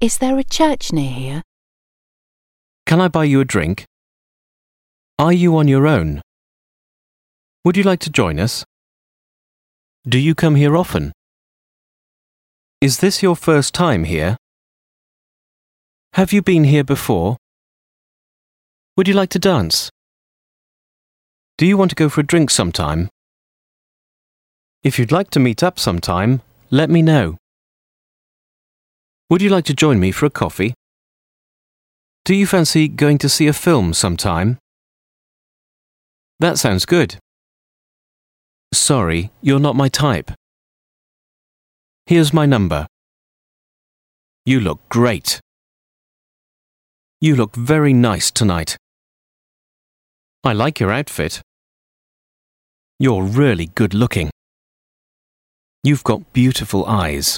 Is there a church near here? Can I buy you a drink? Are you on your own? Would you like to join us? Do you come here often? Is this your first time here? Have you been here before? Would you like to dance? Do you want to go for a drink sometime? If you'd like to meet up sometime, let me know. Would you like to join me for a coffee? Do you fancy going to see a film sometime? That sounds good. Sorry, you're not my type. Here's my number. You look great. You look very nice tonight. I like your outfit. You're really good looking. You've got beautiful eyes.